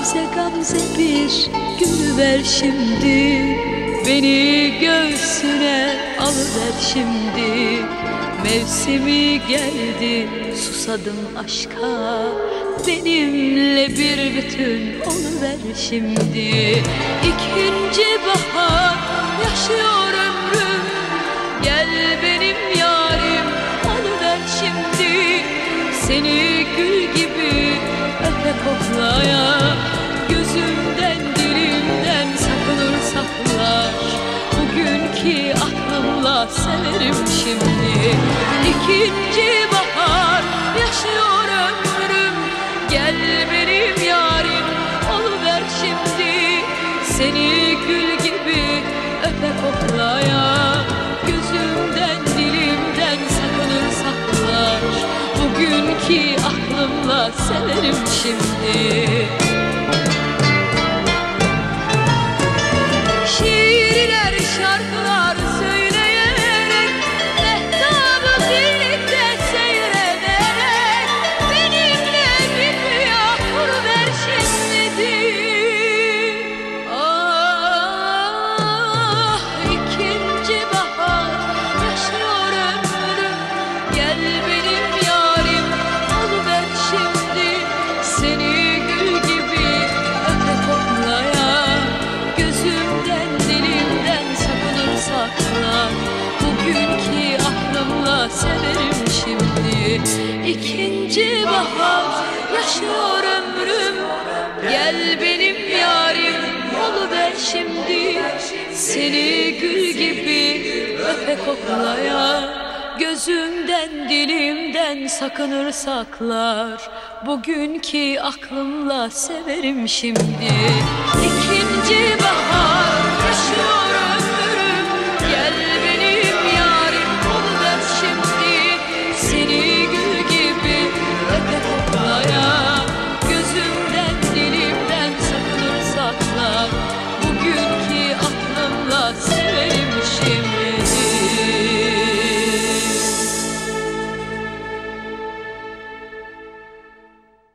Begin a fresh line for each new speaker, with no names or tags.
Taze bir gül ver şimdi. Beni göğsüne alıver şimdi. Mevsimi geldi susadım aşka. Benimle bir bütün oluver şimdi. İkinci bahar yaşıyor ömrüm. Gel benim yarim oluver şimdi. Seni gül gibi öpe koklaya Gözümden dilimden sakınır saklar Bugünkü aklımla severim şimdi. İkinci bahar yaşıyor ömrüm. Gel benim yarim oluver şimdi. Seni severim şimdi severim şimdi. İkinci bahar yaşıyor ömrüm. Gel benim yarim oluver şimdi. Seni gül gibi öpe koklaya Gözümden dilimden sakınır saklar. Bugünkü aklımla severim şimdi. İkinci bahar